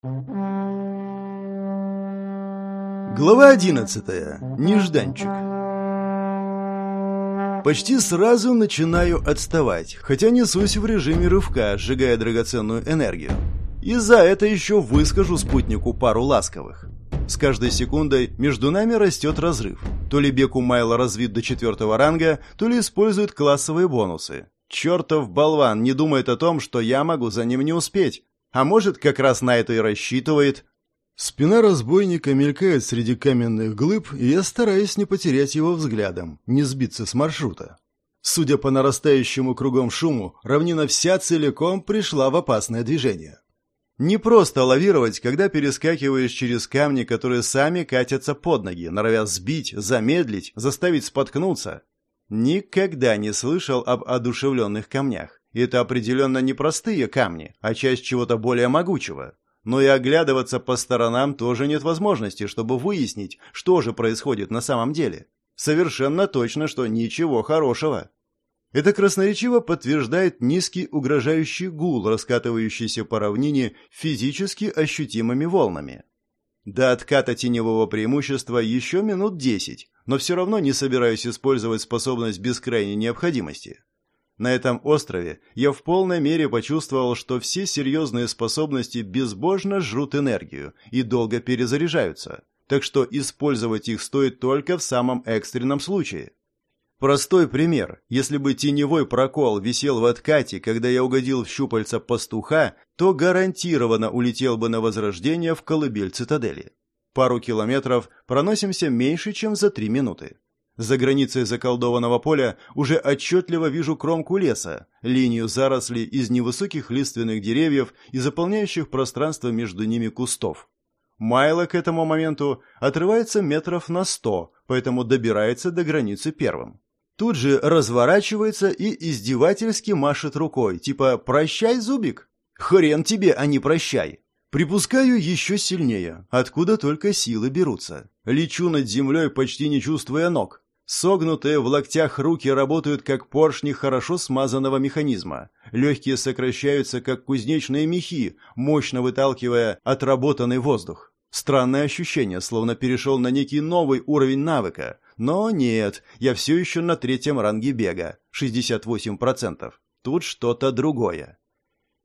Глава 11. Нежданчик. Почти сразу начинаю отставать, хотя несусь в режиме рывка, сжигая драгоценную энергию. И за это еще выскажу спутнику пару ласковых. С каждой секундой между нами растет разрыв. То ли Беку Майло развит до четвертого ранга, то ли использует классовые бонусы. Чертов болван не думает о том, что я могу за ним не успеть. А может, как раз на это и рассчитывает. Спина разбойника мелькает среди каменных глыб, и я стараюсь не потерять его взглядом, не сбиться с маршрута. Судя по нарастающему кругом шуму, равнина вся целиком пришла в опасное движение. Не просто лавировать, когда перескакиваешь через камни, которые сами катятся под ноги, норовя сбить, замедлить, заставить споткнуться. Никогда не слышал об одушевленных камнях. И это определенно не простые камни, а часть чего-то более могучего но и оглядываться по сторонам тоже нет возможности, чтобы выяснить, что же происходит на самом деле. Совершенно точно, что ничего хорошего. Это красноречиво подтверждает низкий угрожающий гул, раскатывающийся по равнине физически ощутимыми волнами. До отката теневого преимущества еще минут десять, но все равно не собираюсь использовать способность без крайней необходимости. На этом острове я в полной мере почувствовал, что все серьезные способности безбожно жрут энергию и долго перезаряжаются, так что использовать их стоит только в самом экстренном случае. Простой пример. Если бы теневой прокол висел в откате, когда я угодил в щупальца пастуха, то гарантированно улетел бы на возрождение в колыбель цитадели. Пару километров проносимся меньше, чем за три минуты. За границей заколдованного поля уже отчетливо вижу кромку леса, линию зарослей из невысоких лиственных деревьев и заполняющих пространство между ними кустов. Майло к этому моменту отрывается метров на сто, поэтому добирается до границы первым. Тут же разворачивается и издевательски машет рукой, типа «Прощай, Зубик!» «Хрен тебе, а не прощай!» Припускаю еще сильнее, откуда только силы берутся. Лечу над землей, почти не чувствуя ног. Согнутые в локтях руки работают как поршни хорошо смазанного механизма. Легкие сокращаются, как кузнечные мехи, мощно выталкивая отработанный воздух. Странное ощущение, словно перешел на некий новый уровень навыка. Но нет, я все еще на третьем ранге бега, 68%. Тут что-то другое.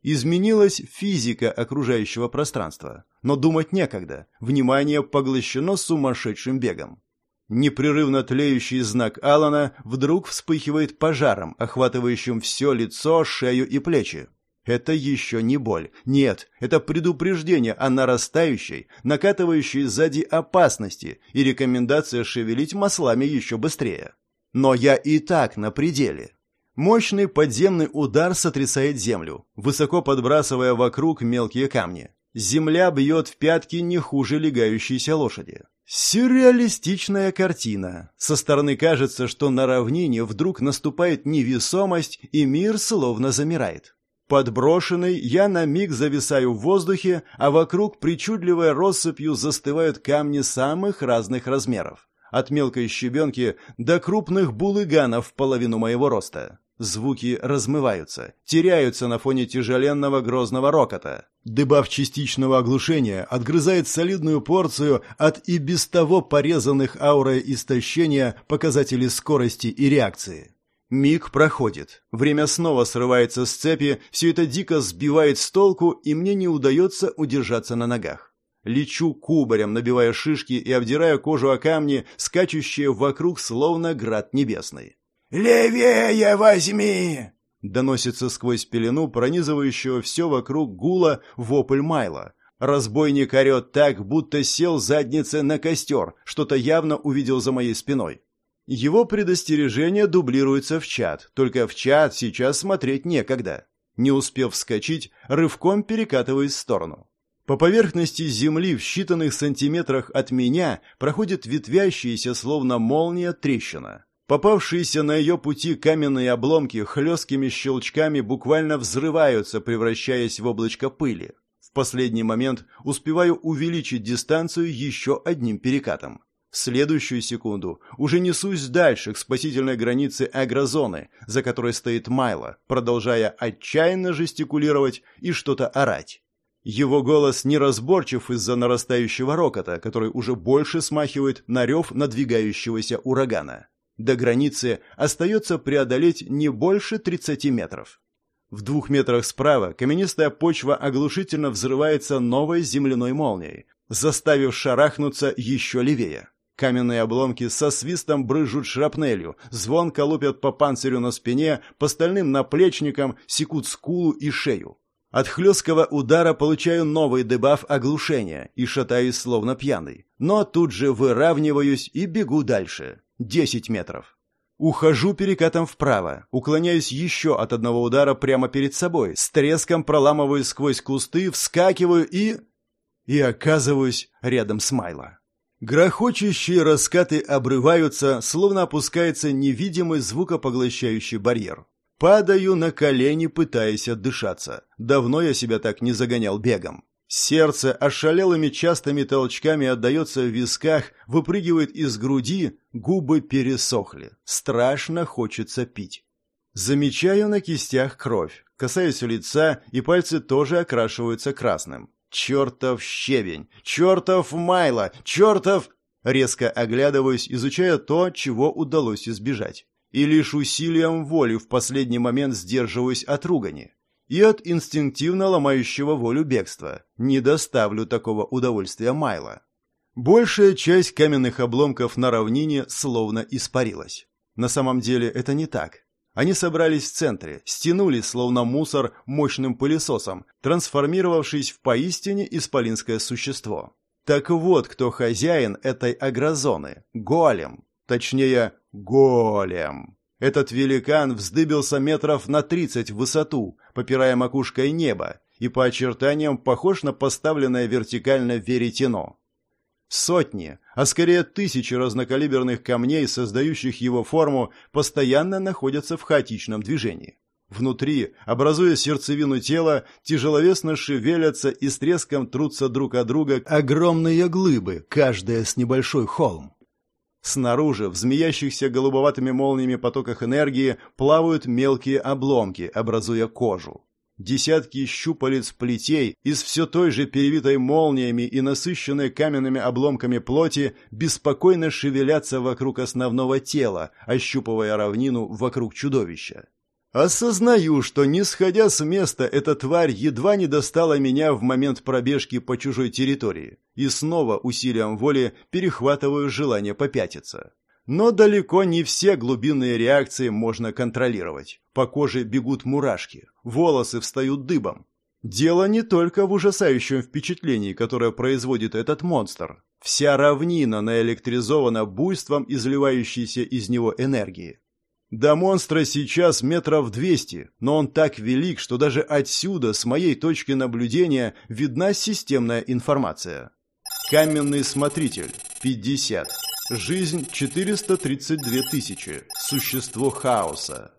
Изменилась физика окружающего пространства. Но думать некогда. Внимание поглощено сумасшедшим бегом. Непрерывно тлеющий знак Алана вдруг вспыхивает пожаром, охватывающим все лицо, шею и плечи. Это еще не боль. Нет, это предупреждение о нарастающей, накатывающей сзади опасности и рекомендация шевелить маслами еще быстрее. Но я и так на пределе. Мощный подземный удар сотрясает землю, высоко подбрасывая вокруг мелкие камни. Земля бьет в пятки не хуже легающейся лошади. Сюрреалистичная картина. Со стороны кажется, что на равнине вдруг наступает невесомость, и мир словно замирает. Подброшенный, я на миг зависаю в воздухе, а вокруг причудливой россыпью застывают камни самых разных размеров. От мелкой щебенки до крупных булыганов в половину моего роста. Звуки размываются, теряются на фоне тяжеленного грозного рокота. Дебаф частичного оглушения отгрызает солидную порцию от и без того порезанных аурой истощения показателей скорости и реакции. Миг проходит. Время снова срывается с цепи, все это дико сбивает с толку, и мне не удается удержаться на ногах. Лечу кубарем, набивая шишки и обдирая кожу о камни, скачущие вокруг словно град небесный. «Левее возьми!» Доносится сквозь пелену, пронизывающего все вокруг гула, вопль Майла. Разбойник орет так, будто сел задницей на костер, что-то явно увидел за моей спиной. Его предостережение дублируется в чат, только в чат сейчас смотреть некогда. Не успев вскочить, рывком перекатываясь в сторону. По поверхности земли в считанных сантиметрах от меня проходит ветвящаяся, словно молния, трещина. Попавшиеся на ее пути каменные обломки хлесткими щелчками буквально взрываются, превращаясь в облачко пыли. В последний момент успеваю увеличить дистанцию еще одним перекатом. В следующую секунду уже несусь дальше к спасительной границе агрозоны, за которой стоит Майло, продолжая отчаянно жестикулировать и что-то орать. Его голос неразборчив из-за нарастающего рокота, который уже больше смахивает на рев надвигающегося урагана. До границы остается преодолеть не больше 30 метров. В двух метрах справа каменистая почва оглушительно взрывается новой земляной молнией, заставив шарахнуться еще левее. Каменные обломки со свистом брызжут шрапнелью, звонко лупят по панцирю на спине, по стальным наплечникам секут скулу и шею. От хлесткого удара получаю новый дебаф оглушения и шатаюсь словно пьяный. Но тут же выравниваюсь и бегу дальше. Десять метров. Ухожу перекатом вправо, уклоняюсь еще от одного удара прямо перед собой, с треском проламываю сквозь кусты, вскакиваю и... И оказываюсь рядом с Майло. Грохочущие раскаты обрываются, словно опускается невидимый звукопоглощающий барьер. Падаю на колени, пытаясь отдышаться. Давно я себя так не загонял бегом. Сердце ошалелыми частыми толчками отдается в висках, выпрыгивает из груди, губы пересохли. Страшно хочется пить. Замечаю на кистях кровь. Касаюсь лица, и пальцы тоже окрашиваются красным. Чертов щебень! Чертов майло! Чертов... Резко оглядываюсь, изучая то, чего удалось избежать и лишь усилием воли в последний момент сдерживаюсь от ругани и от инстинктивно ломающего волю бегства. Не доставлю такого удовольствия Майла. Большая часть каменных обломков на равнине словно испарилась. На самом деле это не так. Они собрались в центре, стянули, словно мусор, мощным пылесосом, трансформировавшись в поистине исполинское существо. Так вот, кто хозяин этой агрозоны – голем. Точнее, голем. Этот великан вздыбился метров на тридцать в высоту, попирая макушкой небо, и по очертаниям похож на поставленное вертикально веретено. Сотни, а скорее тысячи разнокалиберных камней, создающих его форму, постоянно находятся в хаотичном движении. Внутри, образуя сердцевину тела, тяжеловесно шевелятся и с треском трутся друг от друга огромные глыбы, каждая с небольшой холм. Снаружи, в змеящихся голубоватыми молниями потоках энергии, плавают мелкие обломки, образуя кожу. Десятки щупалец плетей из все той же перевитой молниями и насыщенной каменными обломками плоти беспокойно шевелятся вокруг основного тела, ощупывая равнину вокруг чудовища. Осознаю, что, не сходя с места, эта тварь едва не достала меня в момент пробежки по чужой территории, и снова усилием воли перехватываю желание попятиться. Но далеко не все глубинные реакции можно контролировать. По коже бегут мурашки, волосы встают дыбом. Дело не только в ужасающем впечатлении, которое производит этот монстр. Вся равнина наэлектризована буйством изливающейся из него энергии. До монстра сейчас метров двести, но он так велик, что даже отсюда, с моей точки наблюдения, видна системная информация. Каменный смотритель – 50. Жизнь – 432 тысячи. Существо хаоса.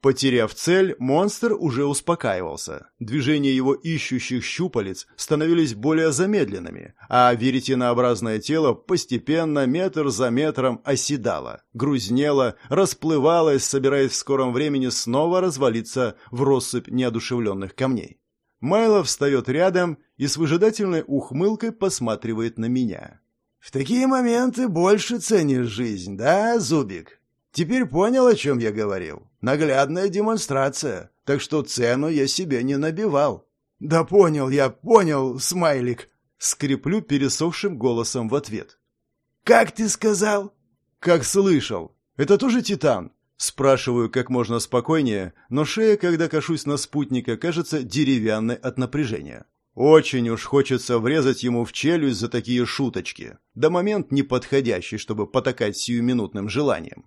Потеряв цель, монстр уже успокаивался. Движения его ищущих щупалец становились более замедленными, а веретенообразное тело постепенно, метр за метром, оседало, грузнело, расплывалось, собираясь в скором времени снова развалиться в россыпь неодушевленных камней. Майло встает рядом и с выжидательной ухмылкой посматривает на меня. «В такие моменты больше ценишь жизнь, да, Зубик?» Теперь понял, о чем я говорил. Наглядная демонстрация, так что цену я себе не набивал. Да понял я, понял, смайлик. Скреплю пересохшим голосом в ответ. Как ты сказал? Как слышал. Это тоже титан? Спрашиваю как можно спокойнее, но шея, когда кашусь на спутника, кажется деревянной от напряжения. Очень уж хочется врезать ему в челюсть за такие шуточки. Да момент неподходящий, чтобы потакать сиюминутным желанием.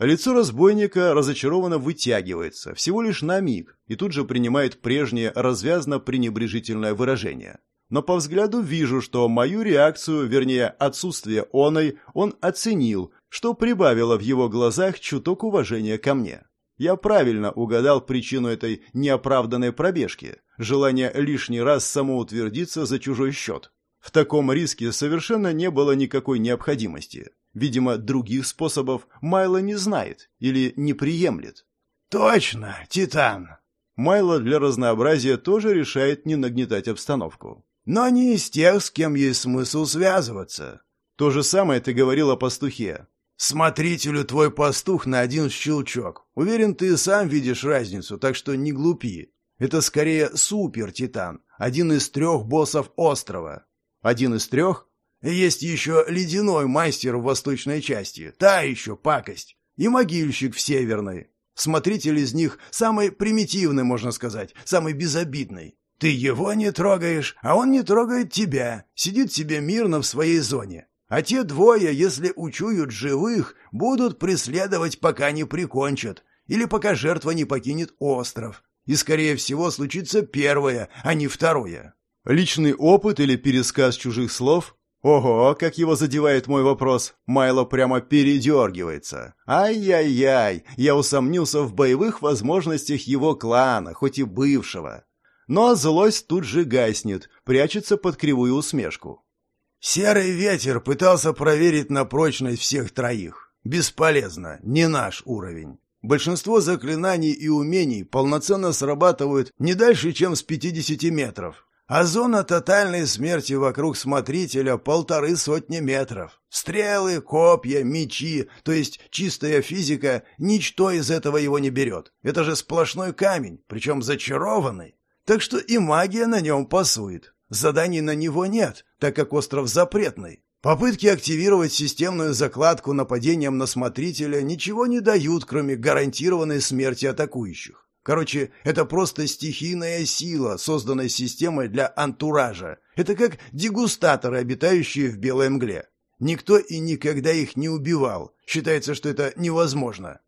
Лицо разбойника разочарованно вытягивается, всего лишь на миг, и тут же принимает прежнее развязно-пренебрежительное выражение. Но по взгляду вижу, что мою реакцию, вернее, отсутствие оной, он оценил, что прибавило в его глазах чуток уважения ко мне. Я правильно угадал причину этой неоправданной пробежки, желание лишний раз самоутвердиться за чужой счет. В таком риске совершенно не было никакой необходимости. Видимо, других способов Майло не знает или не приемлет. «Точно, Титан!» Майло для разнообразия тоже решает не нагнетать обстановку. «Но не из тех, с кем есть смысл связываться». То же самое ты говорил о пастухе. «Смотрителю твой пастух на один щелчок. Уверен, ты сам видишь разницу, так что не глупи. Это скорее супер-титан, один из трех боссов острова». «Один из трех?» «Есть еще ледяной мастер в восточной части, та еще пакость, и могильщик в северной. Смотритель из них самый примитивный, можно сказать, самый безобидный. Ты его не трогаешь, а он не трогает тебя, сидит себе мирно в своей зоне. А те двое, если учуют живых, будут преследовать, пока не прикончат, или пока жертва не покинет остров. И, скорее всего, случится первое, а не второе. Личный опыт или пересказ чужих слов? Ого, как его задевает мой вопрос. Майло прямо передергивается. Ай-яй-яй, я усомнился в боевых возможностях его клана, хоть и бывшего. Но злость тут же гаснет, прячется под кривую усмешку. Серый ветер пытался проверить на прочность всех троих. Бесполезно, не наш уровень. Большинство заклинаний и умений полноценно срабатывают не дальше, чем с 50 метров, а зона тотальной смерти вокруг смотрителя полторы сотни метров. Стрелы, копья, мечи, то есть чистая физика, ничто из этого его не берет. Это же сплошной камень, причем зачарованный. Так что и магия на нем пасует. Заданий на него нет, так как остров запретный. Попытки активировать системную закладку нападением на смотрителя ничего не дают, кроме гарантированной смерти атакующих. Короче, это просто стихийная сила, созданная системой для антуража. Это как дегустаторы, обитающие в белой мгле. Никто и никогда их не убивал. Считается, что это невозможно.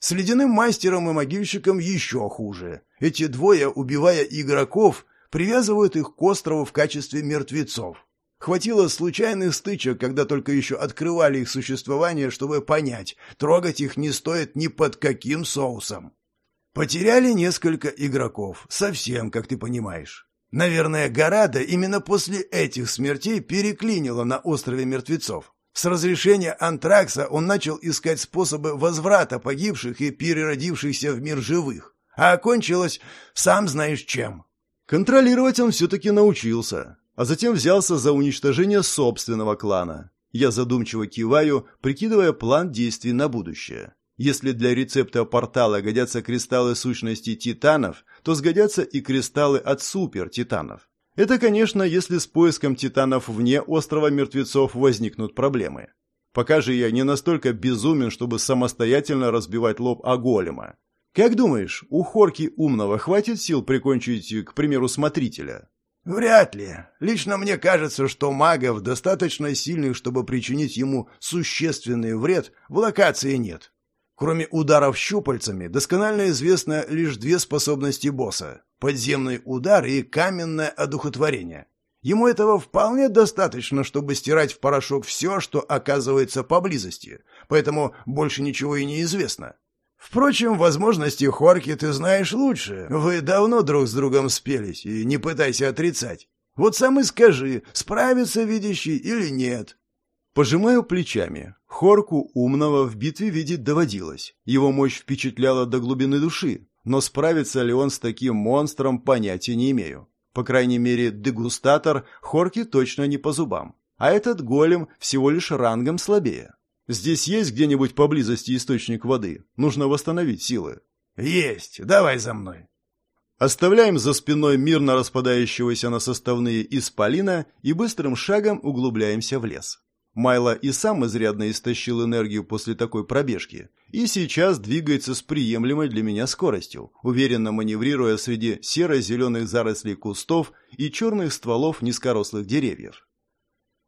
С ледяным мастером и могильщиком еще хуже. Эти двое, убивая игроков, привязывают их к острову в качестве мертвецов. Хватило случайных стычек, когда только еще открывали их существование, чтобы понять, трогать их не стоит ни под каким соусом. Потеряли несколько игроков, совсем, как ты понимаешь. Наверное, Горада именно после этих смертей переклинила на острове мертвецов. С разрешения Антракса он начал искать способы возврата погибших и переродившихся в мир живых. А окончилось сам знаешь чем. Контролировать он все-таки научился, а затем взялся за уничтожение собственного клана. Я задумчиво киваю, прикидывая план действий на будущее. Если для рецепта портала годятся кристаллы сущности титанов, то сгодятся и кристаллы от супер-титанов. Это, конечно, если с поиском титанов вне острова мертвецов возникнут проблемы. Пока же я не настолько безумен, чтобы самостоятельно разбивать лоб о голема. Как думаешь, у Хорки умного хватит сил прикончить, к примеру, смотрителя? Вряд ли. Лично мне кажется, что магов достаточно сильных, чтобы причинить ему существенный вред, в локации нет. Кроме ударов щупальцами, досконально известно лишь две способности босса – подземный удар и каменное одухотворение. Ему этого вполне достаточно, чтобы стирать в порошок все, что оказывается поблизости, поэтому больше ничего и не известно. Впрочем, возможности Хорки ты знаешь лучше. Вы давно друг с другом спелись, и не пытайся отрицать. Вот сам и скажи, справится видящий или нет. Пожимаю плечами. Хорку умного в битве видеть доводилось. Его мощь впечатляла до глубины души. Но справится ли он с таким монстром, понятия не имею. По крайней мере, дегустатор Хорки точно не по зубам. А этот голем всего лишь рангом слабее. Здесь есть где-нибудь поблизости источник воды? Нужно восстановить силы. Есть. Давай за мной. Оставляем за спиной мирно распадающегося на составные исполина и быстрым шагом углубляемся в лес. Майло и сам изрядно истощил энергию после такой пробежки, и сейчас двигается с приемлемой для меня скоростью, уверенно маневрируя среди серо-зеленых зарослей кустов и черных стволов низкорослых деревьев.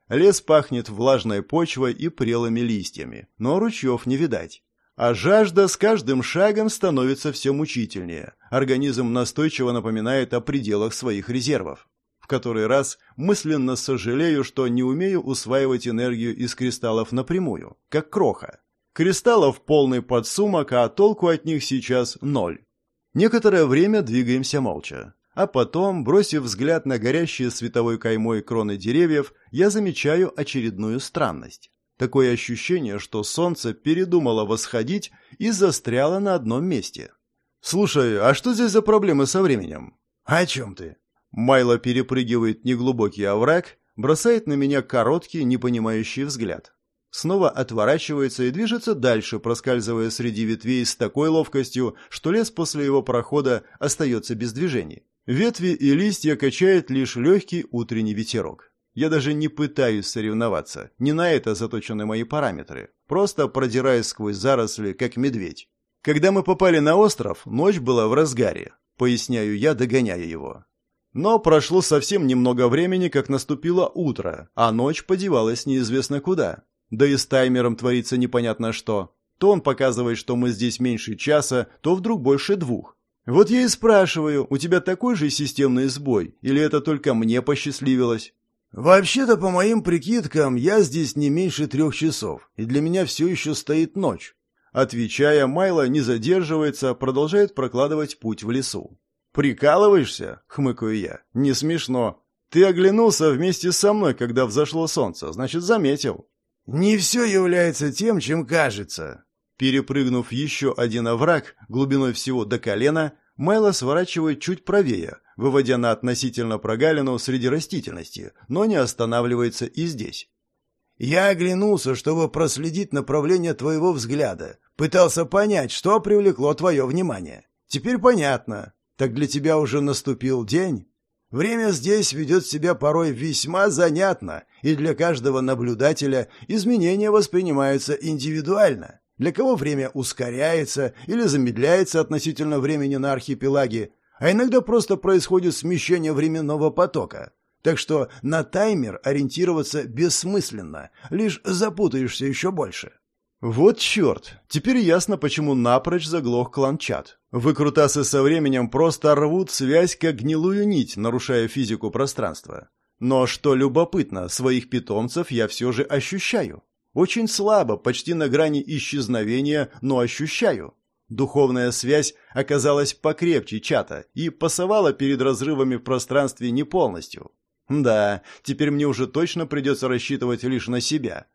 Лес пахнет влажной почвой и прелыми листьями, но ручьев не видать. А жажда с каждым шагом становится все мучительнее. Организм настойчиво напоминает о пределах своих резервов в который раз мысленно сожалею, что не умею усваивать энергию из кристаллов напрямую, как кроха. Кристаллов полный подсумок, а толку от них сейчас ноль. Некоторое время двигаемся молча. А потом, бросив взгляд на горящие световой каймой кроны деревьев, я замечаю очередную странность. Такое ощущение, что солнце передумало восходить и застряло на одном месте. «Слушай, а что здесь за проблемы со временем?» «О чем ты?» Майло перепрыгивает неглубокий овраг, бросает на меня короткий, непонимающий взгляд. Снова отворачивается и движется дальше, проскальзывая среди ветвей с такой ловкостью, что лес после его прохода остается без движения. Ветви и листья качает лишь легкий утренний ветерок. Я даже не пытаюсь соревноваться, не на это заточены мои параметры, просто продираюсь сквозь заросли, как медведь. Когда мы попали на остров, ночь была в разгаре, поясняю я, догоняя его. Но прошло совсем немного времени, как наступило утро, а ночь подевалась неизвестно куда. Да и с таймером творится непонятно что. То он показывает, что мы здесь меньше часа, то вдруг больше двух. Вот я и спрашиваю, у тебя такой же системный сбой, или это только мне посчастливилось? Вообще-то, по моим прикидкам, я здесь не меньше трех часов, и для меня все еще стоит ночь. Отвечая, Майло не задерживается, продолжает прокладывать путь в лесу. «Прикалываешься?» — хмыкаю я. «Не смешно. Ты оглянулся вместе со мной, когда взошло солнце, значит, заметил». «Не все является тем, чем кажется», Перепрыгнув еще один овраг, глубиной всего до колена, Майло сворачивает чуть правее, выводя на относительно прогалину среди растительности, но не останавливается и здесь. «Я оглянулся, чтобы проследить направление твоего взгляда. Пытался понять, что привлекло твое внимание. Теперь понятно. Так для тебя уже наступил день?» Время здесь ведет себя порой весьма занятно, и для каждого наблюдателя изменения воспринимаются индивидуально. Для кого время ускоряется или замедляется относительно времени на архипелаге, а иногда просто происходит смещение временного потока. Так что на таймер ориентироваться бессмысленно, лишь запутаешься еще больше. Вот черт! Теперь ясно, почему напрочь заглох клан-чат. Выкрутасы со временем просто рвут связь как гнилую нить, нарушая физику пространства. Но что любопытно, своих питомцев я все же ощущаю. Очень слабо, почти на грани исчезновения, но ощущаю. Духовная связь оказалась покрепче чата и пасовала перед разрывами в пространстве не полностью. Да, теперь мне уже точно придется рассчитывать лишь на себя.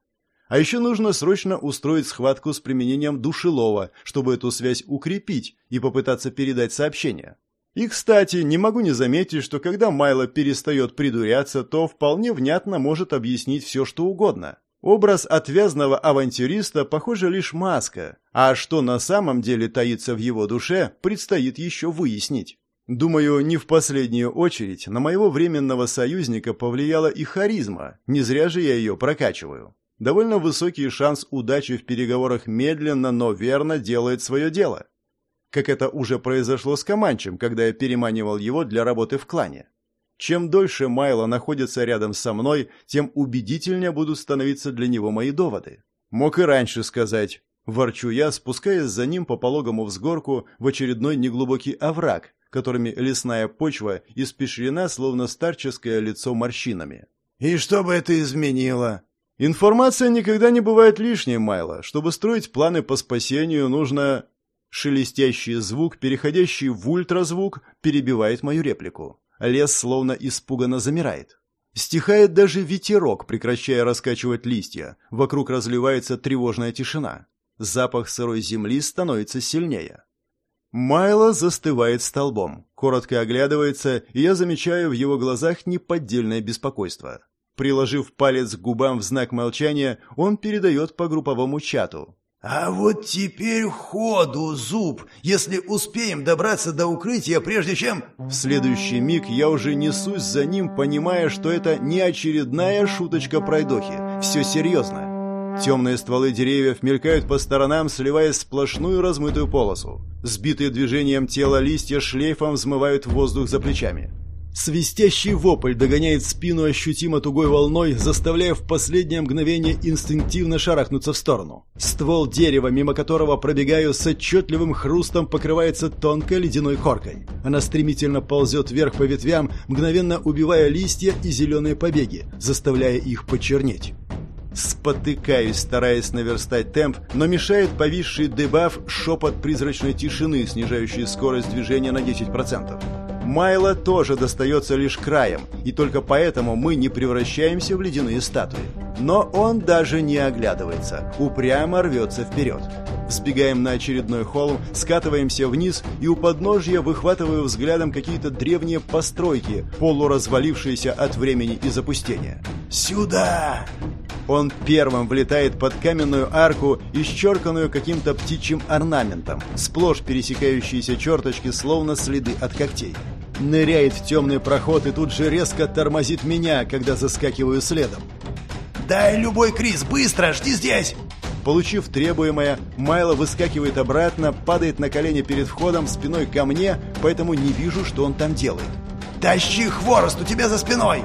А еще нужно срочно устроить схватку с применением душелова, чтобы эту связь укрепить и попытаться передать сообщение. И, кстати, не могу не заметить, что когда Майло перестает придуряться, то вполне внятно может объяснить все, что угодно. Образ отвязного авантюриста, похоже, лишь маска, а что на самом деле таится в его душе, предстоит еще выяснить. Думаю, не в последнюю очередь на моего временного союзника повлияла и харизма, не зря же я ее прокачиваю. Довольно высокий шанс удачи в переговорах медленно, но верно делает свое дело. Как это уже произошло с Каманчем, когда я переманивал его для работы в клане. Чем дольше Майло находится рядом со мной, тем убедительнее будут становиться для него мои доводы. Мог и раньше сказать. Ворчу я, спускаясь за ним по пологому взгорку в очередной неглубокий овраг, которыми лесная почва испещрена, словно старческое лицо морщинами. «И что бы это изменило?» «Информация никогда не бывает лишней, Майло. Чтобы строить планы по спасению, нужно...» Шелестящий звук, переходящий в ультразвук, перебивает мою реплику. Лес словно испуганно замирает. Стихает даже ветерок, прекращая раскачивать листья. Вокруг разливается тревожная тишина. Запах сырой земли становится сильнее. Майло застывает столбом, коротко оглядывается, и я замечаю в его глазах неподдельное беспокойство. Приложив палец к губам в знак молчания, он передает по групповому чату. «А вот теперь ходу, зуб, если успеем добраться до укрытия, прежде чем...» В следующий миг я уже несусь за ним, понимая, что это не очередная шуточка пройдохи. Все серьезно. Темные стволы деревьев мелькают по сторонам, сливаясь в сплошную размытую полосу. Сбитые движением тела листья шлейфом взмывают воздух за плечами. Свистящий вопль догоняет спину ощутимо тугой волной, заставляя в последнее мгновение инстинктивно шарахнуться в сторону. Ствол дерева, мимо которого пробегаю, с отчетливым хрустом покрывается тонкой ледяной коркой. Она стремительно ползет вверх по ветвям, мгновенно убивая листья и зеленые побеги, заставляя их почернеть. Спотыкаюсь, стараясь наверстать темп, но мешает повисший дебаф шепот призрачной тишины, снижающий скорость движения на 10%. Майло тоже достается лишь краем, и только поэтому мы не превращаемся в ледяные статуи. Но он даже не оглядывается, упрямо рвется вперед. Сбегаем на очередной холм, скатываемся вниз и у подножья выхватываю взглядом какие-то древние постройки, полуразвалившиеся от времени и запустения. «Сюда!» Он первым влетает под каменную арку, исчерканную каким-то птичьим орнаментом, сплошь пересекающиеся черточки, словно следы от когтей. Ныряет в темный проход и тут же резко тормозит меня, когда заскакиваю следом. «Дай любой Крис, быстро, жди здесь!» Получив требуемое, Майло выскакивает обратно, падает на колени перед входом спиной ко мне, поэтому не вижу, что он там делает. «Тащи хворост у тебя за спиной!»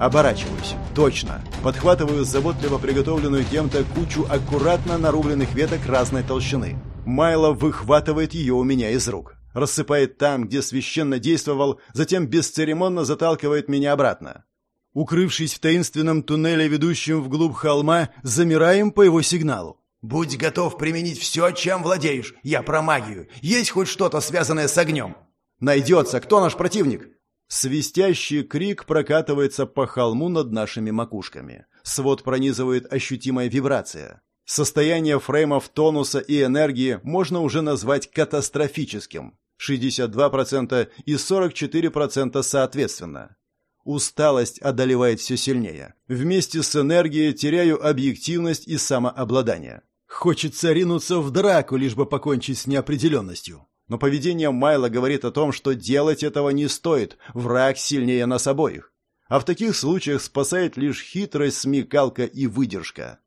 Оборачиваюсь. Точно. Подхватываю заботливо приготовленную кем-то кучу аккуратно нарубленных веток разной толщины. Майло выхватывает ее у меня из рук. Рассыпает там, где священно действовал, затем бесцеремонно заталкивает меня обратно. Укрывшись в таинственном туннеле, ведущем вглубь холма, замираем по его сигналу. «Будь готов применить все, чем владеешь. Я про магию. Есть хоть что-то, связанное с огнем?» «Найдется. Кто наш противник?» Свистящий крик прокатывается по холму над нашими макушками. Свод пронизывает ощутимая вибрация. Состояние фреймов тонуса и энергии можно уже назвать катастрофическим. 62% и 44% соответственно. Усталость одолевает все сильнее. Вместе с энергией теряю объективность и самообладание. Хочется ринуться в драку, лишь бы покончить с неопределенностью. Но поведение Майла говорит о том, что делать этого не стоит, враг сильнее нас обоих. А в таких случаях спасает лишь хитрость, смекалка и выдержка.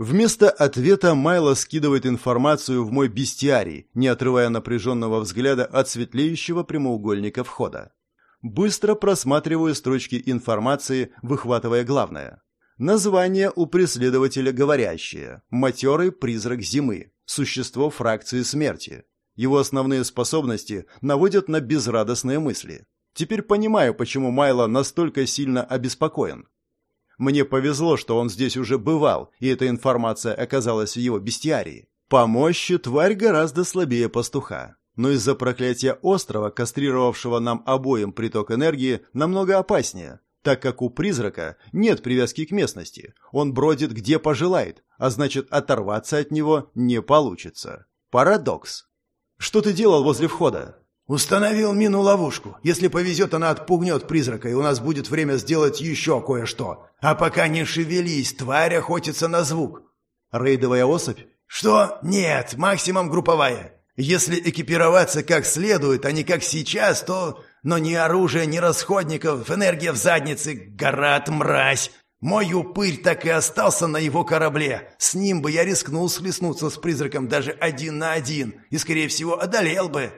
Вместо ответа Майло скидывает информацию в мой бестиарий, не отрывая напряженного взгляда от светлеющего прямоугольника входа. Быстро просматриваю строчки информации, выхватывая главное. Название у преследователя говорящее. Матерый призрак зимы. Существо фракции смерти. Его основные способности наводят на безрадостные мысли. Теперь понимаю, почему Майло настолько сильно обеспокоен. Мне повезло, что он здесь уже бывал, и эта информация оказалась в его бестиарии. По мощи тварь гораздо слабее пастуха но из-за проклятия острова, кастрировавшего нам обоим приток энергии, намного опаснее, так как у призрака нет привязки к местности, он бродит где пожелает, а значит оторваться от него не получится. Парадокс. Что ты делал возле входа? Установил мину-ловушку. Если повезет, она отпугнет призрака, и у нас будет время сделать еще кое-что. А пока не шевелись, тварь охотится на звук. Рейдовая особь? Что? Нет, максимум групповая. Если экипироваться как следует, а не как сейчас, то... Но ни оружия, ни расходников, энергия в заднице, горат мразь. Мой упырь так и остался на его корабле. С ним бы я рискнул схлестнуться с призраком даже один на один и, скорее всего, одолел бы.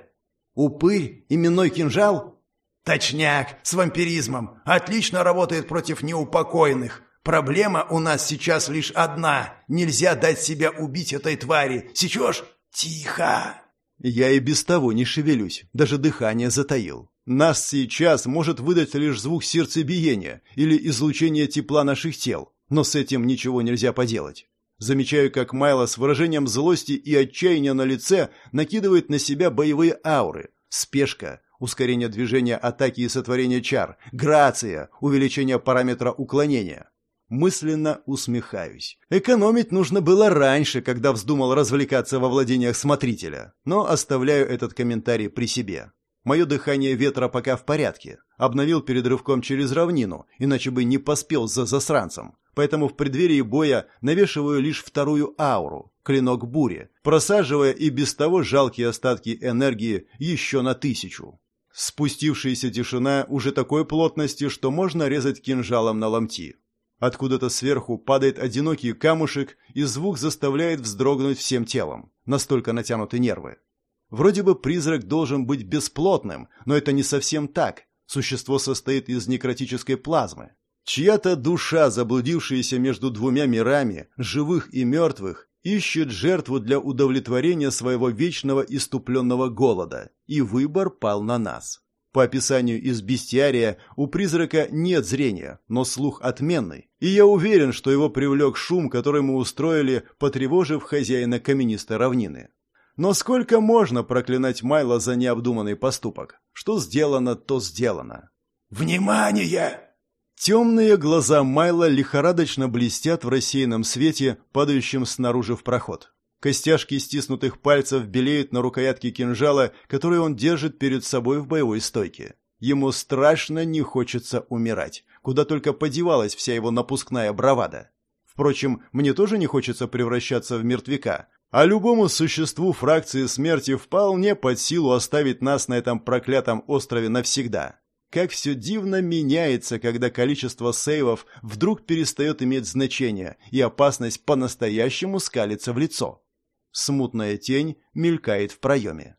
Упырь? Именной кинжал? Точняк, с вампиризмом. Отлично работает против неупокоенных. Проблема у нас сейчас лишь одна. Нельзя дать себя убить этой твари. Сечешь? Тихо. Я и без того не шевелюсь, даже дыхание затаил. Нас сейчас может выдать лишь звук сердцебиения или излучение тепла наших тел, но с этим ничего нельзя поделать. Замечаю, как Майло с выражением злости и отчаяния на лице накидывает на себя боевые ауры. Спешка, ускорение движения атаки и сотворение чар, грация, увеличение параметра уклонения. Мысленно усмехаюсь. Экономить нужно было раньше, когда вздумал развлекаться во владениях смотрителя. Но оставляю этот комментарий при себе. Мое дыхание ветра пока в порядке. Обновил перед рывком через равнину, иначе бы не поспел за засранцем. Поэтому в преддверии боя навешиваю лишь вторую ауру, клинок бури, просаживая и без того жалкие остатки энергии еще на тысячу. Спустившаяся тишина уже такой плотности, что можно резать кинжалом на ломти. Откуда-то сверху падает одинокий камушек, и звук заставляет вздрогнуть всем телом. Настолько натянуты нервы. Вроде бы призрак должен быть бесплотным, но это не совсем так. Существо состоит из некротической плазмы. Чья-то душа, заблудившаяся между двумя мирами, живых и мертвых, ищет жертву для удовлетворения своего вечного иступленного голода, и выбор пал на нас. По описанию из бестиария, у призрака нет зрения, но слух отменный, и я уверен, что его привлек шум, который мы устроили, потревожив хозяина каменистой равнины. Но сколько можно проклинать Майла за необдуманный поступок? Что сделано, то сделано. «Внимание!» Темные глаза Майла лихорадочно блестят в рассеянном свете, падающем снаружи в проход. Костяшки стиснутых пальцев белеют на рукоятке кинжала, который он держит перед собой в боевой стойке. Ему страшно не хочется умирать, куда только подевалась вся его напускная бравада. Впрочем, мне тоже не хочется превращаться в мертвяка, а любому существу фракции смерти вполне под силу оставить нас на этом проклятом острове навсегда. Как все дивно меняется, когда количество сейвов вдруг перестает иметь значение, и опасность по-настоящему скалится в лицо. Смутная тень мелькает в проеме.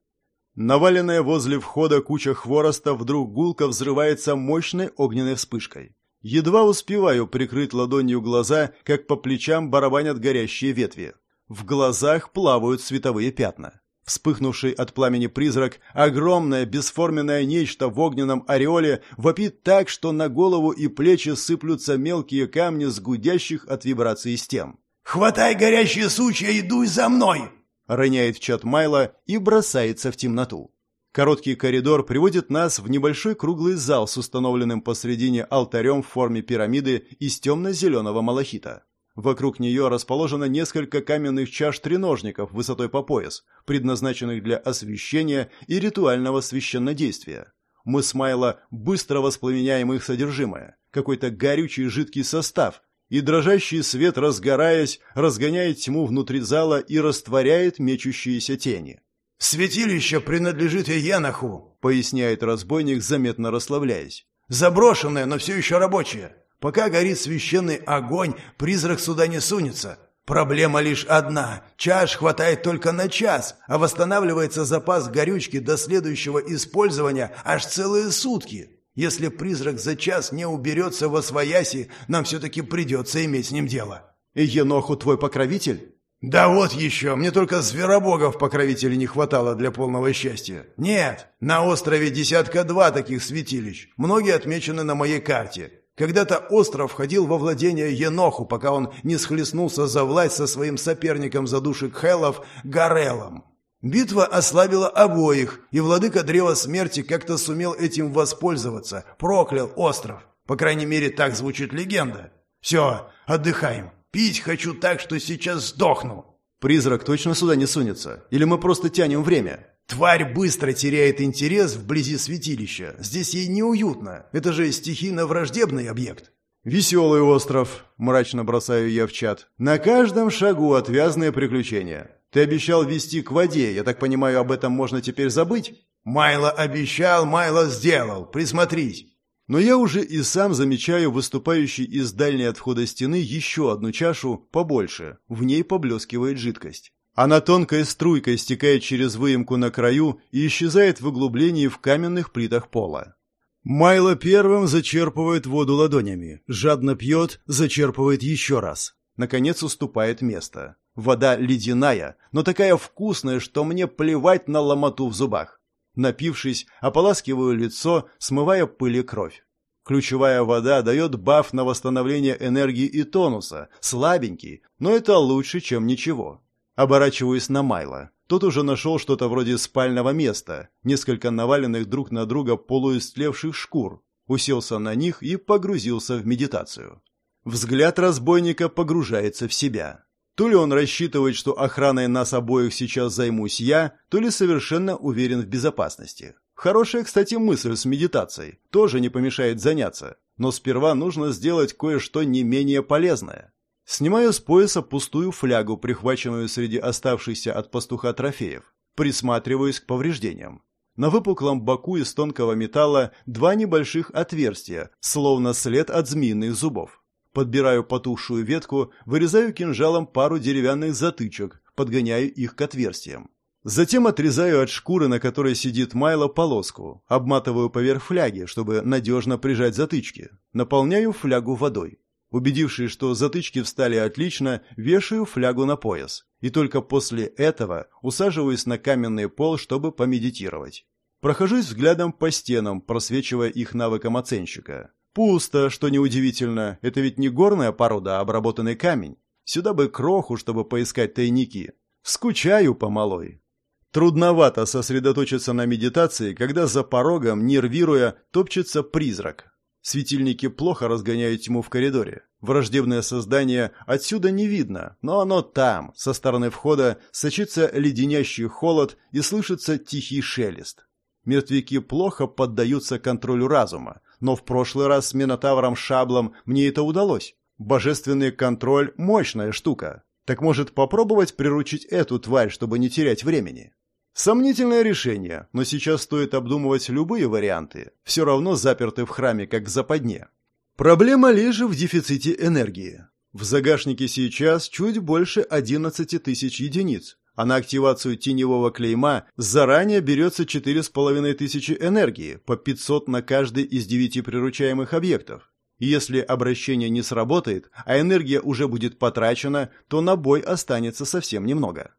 Наваленная возле входа куча хвороста вдруг гулко взрывается мощной огненной вспышкой. Едва успеваю прикрыть ладонью глаза, как по плечам барабанят горящие ветви. В глазах плавают световые пятна. Вспыхнувший от пламени призрак, огромное бесформенное нечто в огненном ореоле, вопит так, что на голову и плечи сыплются мелкие камни с гудящих от вибрации стен. «Хватай горящие сучья и дуй за мной!» роняет в чат Майла и бросается в темноту. Короткий коридор приводит нас в небольшой круглый зал с установленным посредине алтарем в форме пирамиды из темно-зеленого малахита. Вокруг нее расположено несколько каменных чаш треножников высотой по пояс, предназначенных для освещения и ритуального священнодействия. Мы с Майло быстро воспламеняем их содержимое, какой-то горючий жидкий состав, и дрожащий свет, разгораясь, разгоняет тьму внутри зала и растворяет мечущиеся тени. «Святилище принадлежит Иенаху», — поясняет разбойник, заметно расслабляясь. «Заброшенное, но все еще рабочее. Пока горит священный огонь, призрак сюда не сунется. Проблема лишь одна. Чаш хватает только на час, а восстанавливается запас горючки до следующего использования аж целые сутки. Если призрак за час не уберется во свояси, нам все-таки придется иметь с ним дело. И Еноху твой покровитель? Да вот еще, мне только зверобогов покровителей не хватало для полного счастья. Нет, на острове десятка два таких святилищ. Многие отмечены на моей карте. Когда-то остров входил во владение Еноху, пока он не схлестнулся за власть со своим соперником за души Кхелов Гарелом. Битва ослабила обоих, и владыка Древа Смерти как-то сумел этим воспользоваться, проклял остров. По крайней мере, так звучит легенда. Все, отдыхаем. Пить хочу так, что сейчас сдохну. Призрак точно сюда не сунется? Или мы просто тянем время? Тварь быстро теряет интерес вблизи святилища. Здесь ей неуютно. Это же стихийно-враждебный объект. «Веселый остров», — мрачно бросаю я в чат. «На каждом шагу отвязные приключения. Ты обещал вести к воде. Я так понимаю, об этом можно теперь забыть?» «Майло обещал, Майло сделал. Присмотрись». Но я уже и сам замечаю выступающий из дальней от входа стены еще одну чашу побольше. В ней поблескивает жидкость. Она тонкой струйкой стекает через выемку на краю и исчезает в углублении в каменных плитах пола. Майло первым зачерпывает воду ладонями, жадно пьет, зачерпывает еще раз. Наконец уступает место. Вода ледяная, но такая вкусная, что мне плевать на ломоту в зубах. Напившись, ополаскиваю лицо, смывая пыль и кровь. Ключевая вода дает баф на восстановление энергии и тонуса, слабенький, но это лучше, чем ничего. Оборачиваюсь на Майла. Тот уже нашел что-то вроде спального места, несколько наваленных друг на друга полуистлевших шкур, уселся на них и погрузился в медитацию. Взгляд разбойника погружается в себя. То ли он рассчитывает, что охраной нас обоих сейчас займусь я, то ли совершенно уверен в безопасности. Хорошая, кстати, мысль с медитацией. Тоже не помешает заняться. Но сперва нужно сделать кое-что не менее полезное. Снимаю с пояса пустую флягу, прихваченную среди оставшихся от пастуха трофеев. Присматриваюсь к повреждениям. На выпуклом боку из тонкого металла два небольших отверстия, словно след от змеиных зубов. Подбираю потухшую ветку, вырезаю кинжалом пару деревянных затычек, подгоняю их к отверстиям. Затем отрезаю от шкуры, на которой сидит Майло, полоску, обматываю поверх фляги, чтобы надежно прижать затычки. Наполняю флягу водой. Убедившись, что затычки встали отлично, вешаю флягу на пояс. И только после этого усаживаюсь на каменный пол, чтобы помедитировать. Прохожусь взглядом по стенам, просвечивая их навыком оценщика. Пусто, что неудивительно. Это ведь не горная порода, а обработанный камень. Сюда бы кроху, чтобы поискать тайники. Скучаю по малой. Трудновато сосредоточиться на медитации, когда за порогом, нервируя, топчется призрак. Светильники плохо разгоняют тьму в коридоре. Враждебное создание отсюда не видно, но оно там, со стороны входа, сочится леденящий холод и слышится тихий шелест. Мертвяки плохо поддаются контролю разума, но в прошлый раз с Минотавром Шаблом мне это удалось. Божественный контроль – мощная штука. Так может попробовать приручить эту тварь, чтобы не терять времени? Сомнительное решение, но сейчас стоит обдумывать любые варианты. Все равно заперты в храме, как в западне. Проблема лишь в дефиците энергии. В загашнике сейчас чуть больше 11 тысяч единиц, а на активацию теневого клейма заранее берется 4,5 тысячи энергии, по 500 на каждый из девяти приручаемых объектов. Если обращение не сработает, а энергия уже будет потрачена, то на бой останется совсем немного.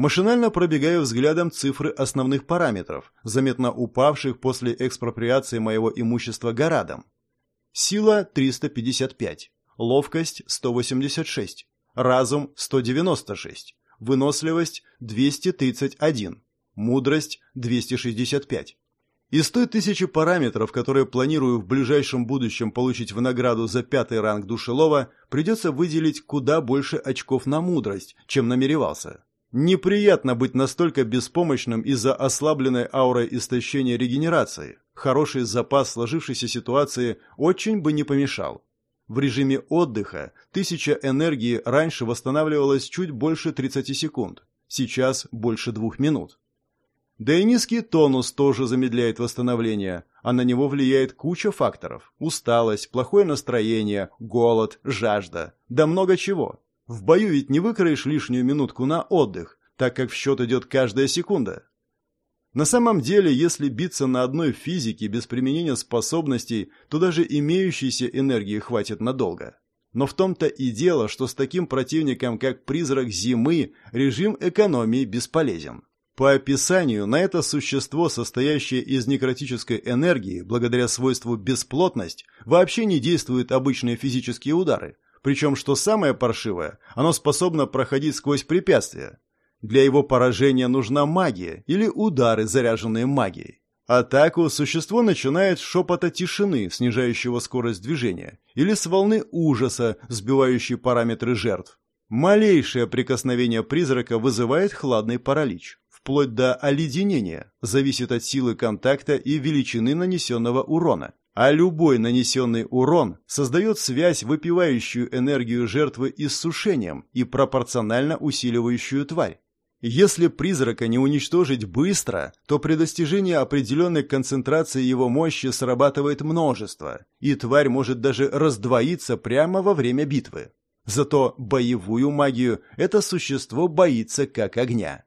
Машинально пробегаю взглядом цифры основных параметров, заметно упавших после экспроприации моего имущества Горадом. Сила 355, ловкость 186, разум 196, выносливость 231, мудрость 265. Из той тысячи параметров, которые планирую в ближайшем будущем получить в награду за пятый ранг душелова, придется выделить куда больше очков на мудрость, чем намеревался. Неприятно быть настолько беспомощным из-за ослабленной ауры истощения регенерации. Хороший запас сложившейся ситуации очень бы не помешал. В режиме отдыха тысяча энергии раньше восстанавливалась чуть больше 30 секунд, сейчас больше двух минут. Да и низкий тонус тоже замедляет восстановление, а на него влияет куча факторов. Усталость, плохое настроение, голод, жажда, да много чего. В бою ведь не выкроешь лишнюю минутку на отдых, так как в счет идет каждая секунда. На самом деле, если биться на одной физике без применения способностей, то даже имеющейся энергии хватит надолго. Но в том-то и дело, что с таким противником, как призрак зимы, режим экономии бесполезен. По описанию, на это существо, состоящее из некротической энергии, благодаря свойству бесплотность, вообще не действуют обычные физические удары, причем, что самое паршивое, оно способно проходить сквозь препятствия. Для его поражения нужна магия или удары, заряженные магией. Атаку существо начинает с шепота тишины, снижающего скорость движения, или с волны ужаса, сбивающей параметры жертв. Малейшее прикосновение призрака вызывает хладный паралич, вплоть до оледенения, зависит от силы контакта и величины нанесенного урона. А любой нанесенный урон создает связь, выпивающую энергию жертвы иссушением и пропорционально усиливающую тварь. Если призрака не уничтожить быстро, то при достижении определенной концентрации его мощи срабатывает множество, и тварь может даже раздвоиться прямо во время битвы. Зато боевую магию это существо боится как огня.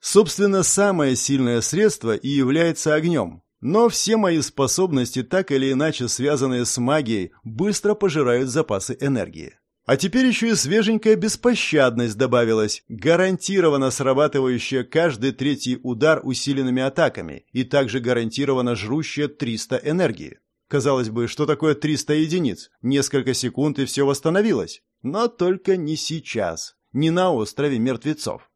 Собственно, самое сильное средство и является огнем, но все мои способности, так или иначе связанные с магией, быстро пожирают запасы энергии. А теперь еще и свеженькая беспощадность добавилась, гарантированно срабатывающая каждый третий удар усиленными атаками и также гарантированно жрущая 300 энергии. Казалось бы, что такое 300 единиц? Несколько секунд и все восстановилось. Но только не сейчас, не на острове мертвецов.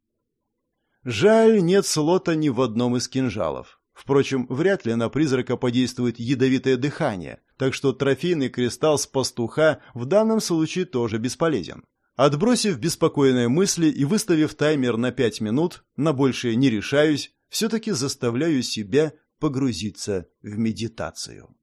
Жаль, нет слота ни в одном из кинжалов. Впрочем, вряд ли на призрака подействует ядовитое дыхание, так что трофейный кристалл с пастуха в данном случае тоже бесполезен. Отбросив беспокойные мысли и выставив таймер на пять минут, на большее не решаюсь, все-таки заставляю себя погрузиться в медитацию.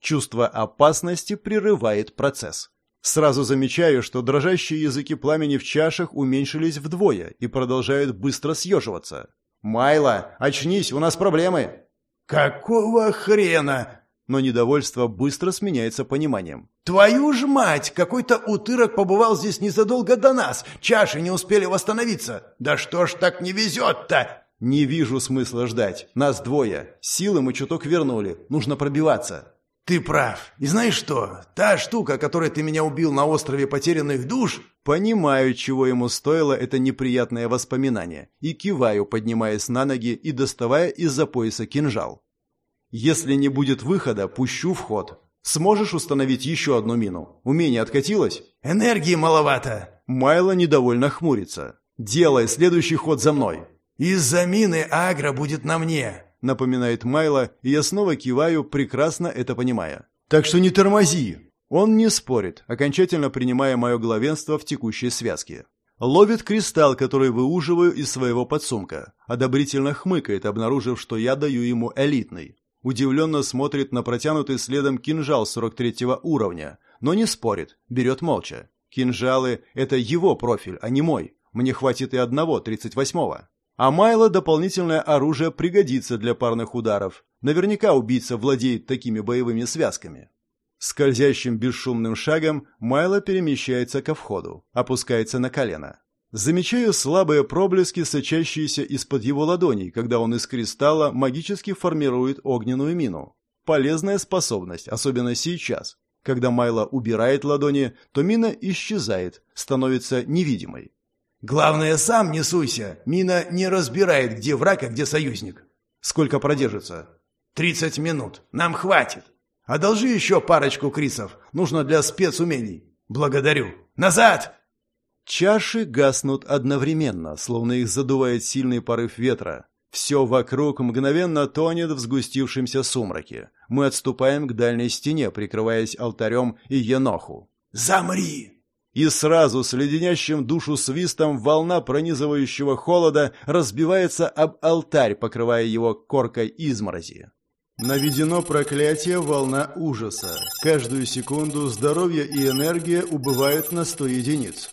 Чувство опасности прерывает процесс. Сразу замечаю, что дрожащие языки пламени в чашах уменьшились вдвое и продолжают быстро съеживаться. «Майло, очнись, у нас проблемы!» «Какого хрена?» Но недовольство быстро сменяется пониманием. «Твою ж мать! Какой-то утырок побывал здесь незадолго до нас! Чаши не успели восстановиться! Да что ж так не везет-то?» «Не вижу смысла ждать. Нас двое. Силы мы чуток вернули. Нужно пробиваться». «Ты прав. И знаешь что? Та штука, которой ты меня убил на острове потерянных душ...» Понимаю, чего ему стоило это неприятное воспоминание, и киваю, поднимаясь на ноги и доставая из-за пояса кинжал. «Если не будет выхода, пущу в ход. Сможешь установить еще одну мину? Умение откатилось?» «Энергии маловато!» Майло недовольно хмурится. «Делай следующий ход за мной!» «Из-за мины агро будет на мне», — напоминает Майло, и я снова киваю, прекрасно это понимая. «Так что не тормози!» Он не спорит, окончательно принимая мое главенство в текущей связке. Ловит кристалл, который выуживаю из своего подсумка. Одобрительно хмыкает, обнаружив, что я даю ему элитный. Удивленно смотрит на протянутый следом кинжал 43 уровня, но не спорит, берет молча. Кинжалы — это его профиль, а не мой. Мне хватит и одного, 38-го. А Майло дополнительное оружие пригодится для парных ударов. Наверняка убийца владеет такими боевыми связками. Скользящим бесшумным шагом Майло перемещается ко входу, опускается на колено. Замечаю слабые проблески, сочащиеся из-под его ладоней, когда он из кристалла магически формирует огненную мину. Полезная способность, особенно сейчас. Когда Майло убирает ладони, то мина исчезает, становится невидимой. «Главное, сам не суйся. Мина не разбирает, где враг, а где союзник». «Сколько продержится?» «Тридцать минут. Нам хватит. Одолжи еще парочку крисов. Нужно для спецумений. Благодарю. Назад!» Чаши гаснут одновременно, словно их задувает сильный порыв ветра. Все вокруг мгновенно тонет в сгустившемся сумраке. Мы отступаем к дальней стене, прикрываясь алтарем и еноху. «Замри!» И сразу с леденящим душу свистом волна пронизывающего холода разбивается об алтарь, покрывая его коркой изморози. Наведено проклятие волна ужаса. Каждую секунду здоровье и энергия убывают на сто единиц.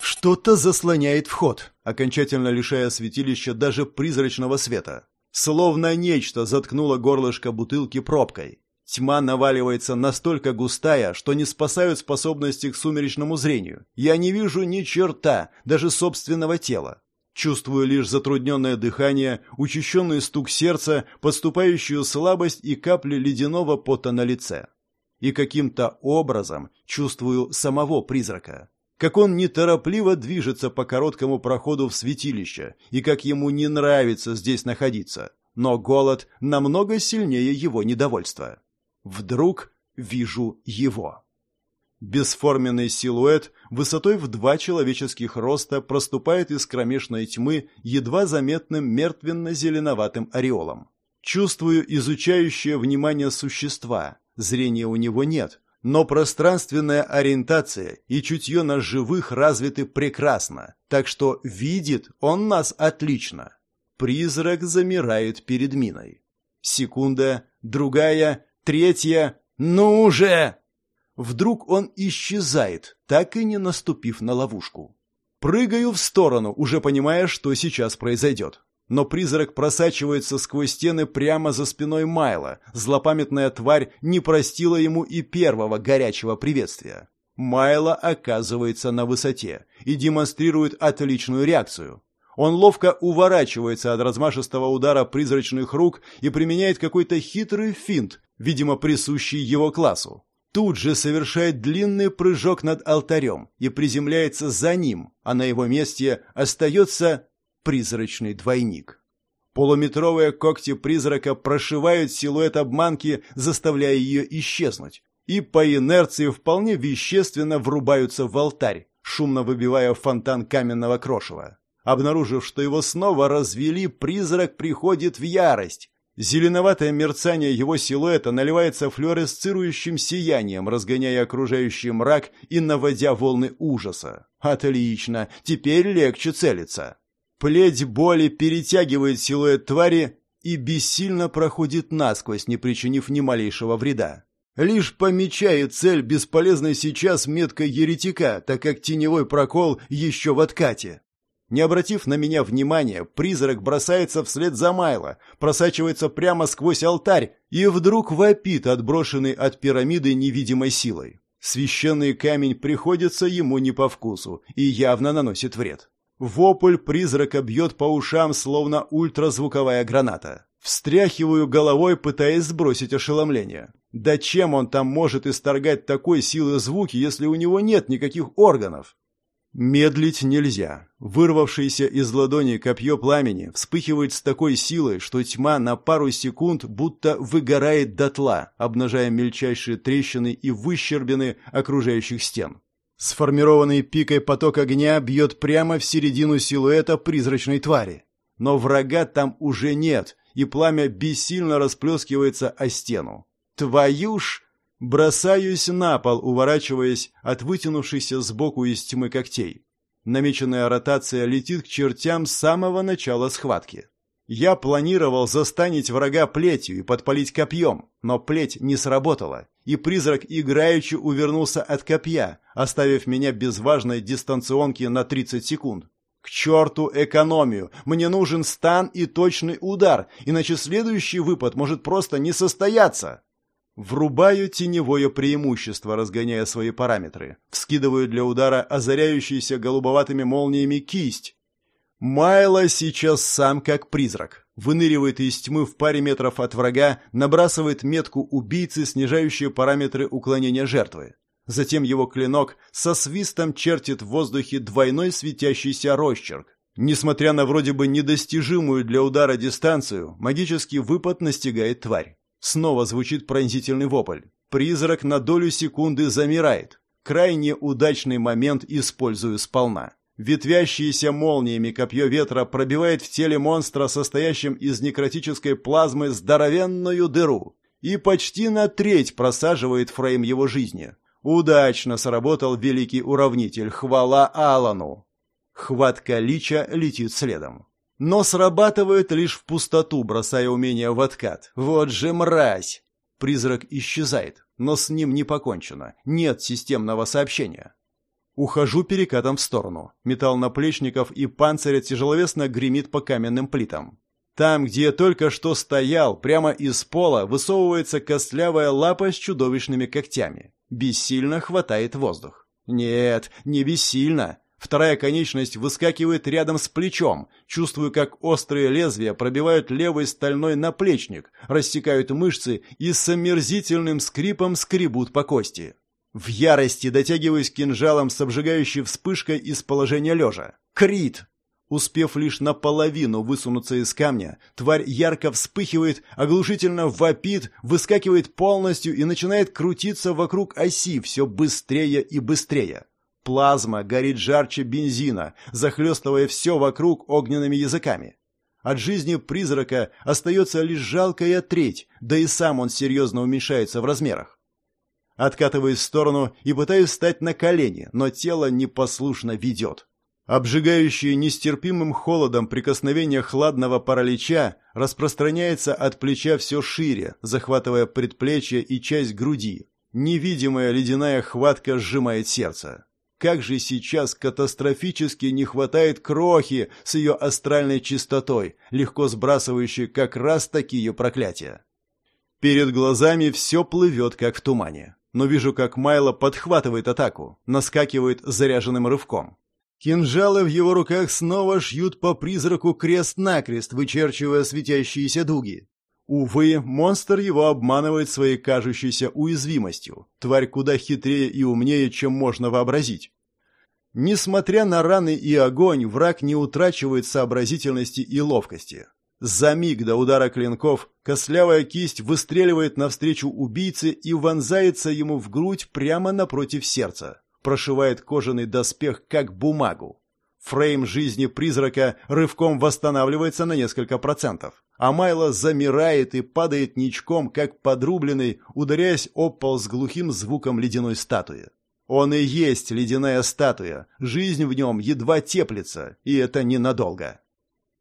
Что-то заслоняет вход, окончательно лишая святилища даже призрачного света. Словно нечто заткнуло горлышко бутылки пробкой. Тьма наваливается настолько густая, что не спасают способности к сумеречному зрению. Я не вижу ни черта, даже собственного тела. Чувствую лишь затрудненное дыхание, учащенный стук сердца, подступающую слабость и капли ледяного пота на лице. И каким-то образом чувствую самого призрака. Как он неторопливо движется по короткому проходу в святилище, и как ему не нравится здесь находиться. Но голод намного сильнее его недовольства. Вдруг вижу его. Бесформенный силуэт высотой в два человеческих роста проступает из кромешной тьмы едва заметным мертвенно-зеленоватым ореолом. Чувствую изучающее внимание существа. Зрения у него нет, но пространственная ориентация и чутье на живых развиты прекрасно, так что видит он нас отлично. Призрак замирает перед миной. Секунда, другая, третья. «Ну уже!» Вдруг он исчезает, так и не наступив на ловушку. Прыгаю в сторону, уже понимая, что сейчас произойдет. Но призрак просачивается сквозь стены прямо за спиной Майла. Злопамятная тварь не простила ему и первого горячего приветствия. Майло оказывается на высоте и демонстрирует отличную реакцию. Он ловко уворачивается от размашистого удара призрачных рук и применяет какой-то хитрый финт, видимо, присущий его классу тут же совершает длинный прыжок над алтарем и приземляется за ним, а на его месте остается призрачный двойник. Полуметровые когти призрака прошивают силуэт обманки, заставляя ее исчезнуть, и по инерции вполне вещественно врубаются в алтарь, шумно выбивая фонтан каменного крошева. Обнаружив, что его снова развели, призрак приходит в ярость, Зеленоватое мерцание его силуэта наливается флуоресцирующим сиянием, разгоняя окружающий мрак и наводя волны ужаса. Отлично, теперь легче целиться. Плеть боли перетягивает силуэт твари и бессильно проходит насквозь, не причинив ни малейшего вреда. Лишь помечает цель бесполезной сейчас меткой еретика, так как теневой прокол еще в откате. Не обратив на меня внимания, призрак бросается вслед за Майло, просачивается прямо сквозь алтарь и вдруг вопит, отброшенный от пирамиды невидимой силой. Священный камень приходится ему не по вкусу и явно наносит вред. Вопль призрака бьет по ушам, словно ультразвуковая граната. Встряхиваю головой, пытаясь сбросить ошеломление. Да чем он там может исторгать такой силы звуки, если у него нет никаких органов? Медлить нельзя. Вырвавшееся из ладони копье пламени вспыхивает с такой силой, что тьма на пару секунд будто выгорает дотла, обнажая мельчайшие трещины и выщербины окружающих стен. Сформированный пикой поток огня бьет прямо в середину силуэта призрачной твари. но врага там уже нет, и пламя бессильно расплескивается о стену. Твою ж! Бросаюсь на пол, уворачиваясь от вытянувшихся сбоку из тьмы когтей. Намеченная ротация летит к чертям с самого начала схватки. Я планировал застанить врага плетью и подпалить копьем, но плеть не сработала, и призрак играючи увернулся от копья, оставив меня без важной дистанционки на 30 секунд. К черту экономию! Мне нужен стан и точный удар, иначе следующий выпад может просто не состояться. Врубаю теневое преимущество, разгоняя свои параметры. Вскидываю для удара озаряющийся голубоватыми молниями кисть. Майло сейчас сам как призрак. Выныривает из тьмы в паре метров от врага, набрасывает метку убийцы, снижающую параметры уклонения жертвы. Затем его клинок со свистом чертит в воздухе двойной светящийся росчерк. Несмотря на вроде бы недостижимую для удара дистанцию, магический выпад настигает тварь. Снова звучит пронзительный вопль. Призрак на долю секунды замирает. Крайне удачный момент использую сполна. Ветвящиеся молниями копье ветра пробивает в теле монстра, состоящем из некротической плазмы, здоровенную дыру и почти на треть просаживает фрейм его жизни. Удачно сработал великий уравнитель, хвала Алану. Хватка лича летит следом но срабатывает лишь в пустоту, бросая умение в откат. Вот же мразь! Призрак исчезает, но с ним не покончено. Нет системного сообщения. Ухожу перекатом в сторону. Металл наплечников и панциря тяжеловесно гремит по каменным плитам. Там, где я только что стоял, прямо из пола высовывается костлявая лапа с чудовищными когтями. Бессильно хватает воздух. Нет, не бессильно. Вторая конечность выскакивает рядом с плечом. Чувствую, как острые лезвия пробивают левый стальной наплечник, рассекают мышцы и с омерзительным скрипом скребут по кости. В ярости дотягиваюсь кинжалом с обжигающей вспышкой из положения лежа. Крит! Успев лишь наполовину высунуться из камня, тварь ярко вспыхивает, оглушительно вопит, выскакивает полностью и начинает крутиться вокруг оси все быстрее и быстрее. Плазма горит жарче бензина, захлестывая все вокруг огненными языками. От жизни призрака остается лишь жалкая треть, да и сам он серьезно уменьшается в размерах. Откатываюсь в сторону и пытаюсь встать на колени, но тело непослушно ведет. Обжигающее нестерпимым холодом прикосновение хладного паралича распространяется от плеча все шире, захватывая предплечье и часть груди. Невидимая ледяная хватка сжимает сердце. Как же сейчас катастрофически не хватает крохи с ее астральной чистотой, легко сбрасывающей как раз такие проклятия. Перед глазами все плывет, как в тумане. Но вижу, как Майло подхватывает атаку, наскакивает заряженным рывком. Кинжалы в его руках снова шьют по призраку крест-накрест, вычерчивая светящиеся дуги. Увы, монстр его обманывает своей кажущейся уязвимостью. Тварь куда хитрее и умнее, чем можно вообразить. Несмотря на раны и огонь, враг не утрачивает сообразительности и ловкости. За миг до удара клинков кослявая кисть выстреливает навстречу убийце и вонзается ему в грудь прямо напротив сердца. Прошивает кожаный доспех, как бумагу. Фрейм жизни призрака рывком восстанавливается на несколько процентов. А Майло замирает и падает ничком, как подрубленный, ударяясь об пол с глухим звуком ледяной статуи. Он и есть ледяная статуя, жизнь в нем едва теплится, и это ненадолго.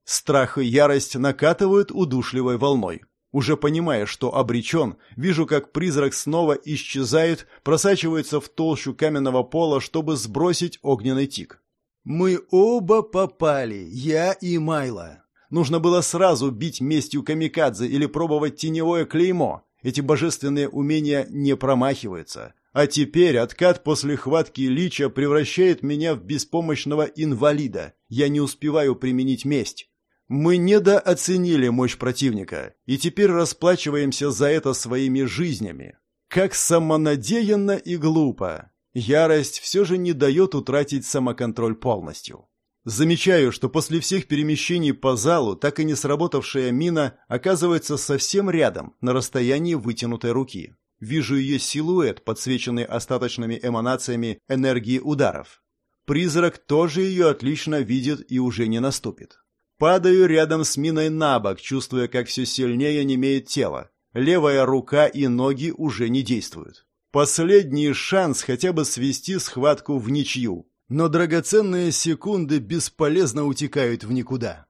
Страх и ярость накатывают удушливой волной. Уже понимая, что обречен, вижу, как призрак снова исчезает, просачивается в толщу каменного пола, чтобы сбросить огненный тик. Мы оба попали, я и Майла. Нужно было сразу бить местью камикадзе или пробовать теневое клеймо. Эти божественные умения не промахиваются. А теперь откат после хватки лича превращает меня в беспомощного инвалида. Я не успеваю применить месть. Мы недооценили мощь противника, и теперь расплачиваемся за это своими жизнями. Как самонадеянно и глупо. Ярость все же не дает утратить самоконтроль полностью. Замечаю, что после всех перемещений по залу так и не сработавшая мина оказывается совсем рядом, на расстоянии вытянутой руки. Вижу ее силуэт, подсвеченный остаточными эманациями энергии ударов. Призрак тоже ее отлично видит и уже не наступит. Падаю рядом с миной на бок, чувствуя, как все сильнее немеет тело. Левая рука и ноги уже не действуют. Последний шанс хотя бы свести схватку в ничью. Но драгоценные секунды бесполезно утекают в никуда.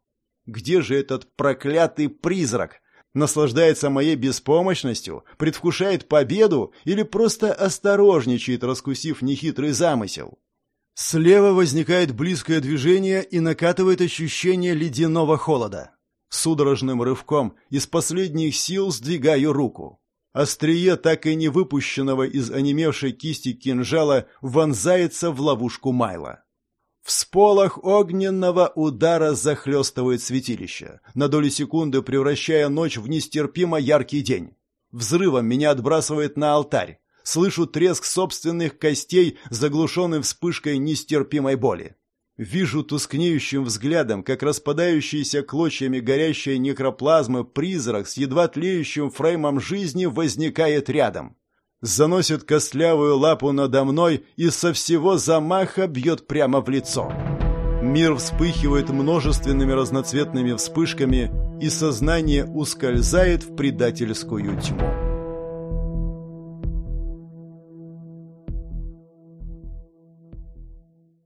Где же этот проклятый призрак? Наслаждается моей беспомощностью, предвкушает победу или просто осторожничает, раскусив нехитрый замысел? Слева возникает близкое движение и накатывает ощущение ледяного холода. Судорожным рывком из последних сил сдвигаю руку. Острие так и не выпущенного из онемевшей кисти кинжала вонзается в ловушку Майла. Всполох огненного удара захлестывает святилище, на долю секунды превращая ночь в нестерпимо яркий день. Взрывом меня отбрасывает на алтарь. Слышу треск собственных костей, заглушенный вспышкой нестерпимой боли. Вижу тускнеющим взглядом, как распадающийся клочьями горящей некроплазмы призрак с едва тлеющим фреймом жизни возникает рядом. Заносит костлявую лапу надо мной и со всего замаха бьет прямо в лицо. Мир вспыхивает множественными разноцветными вспышками, и сознание ускользает в предательскую тьму.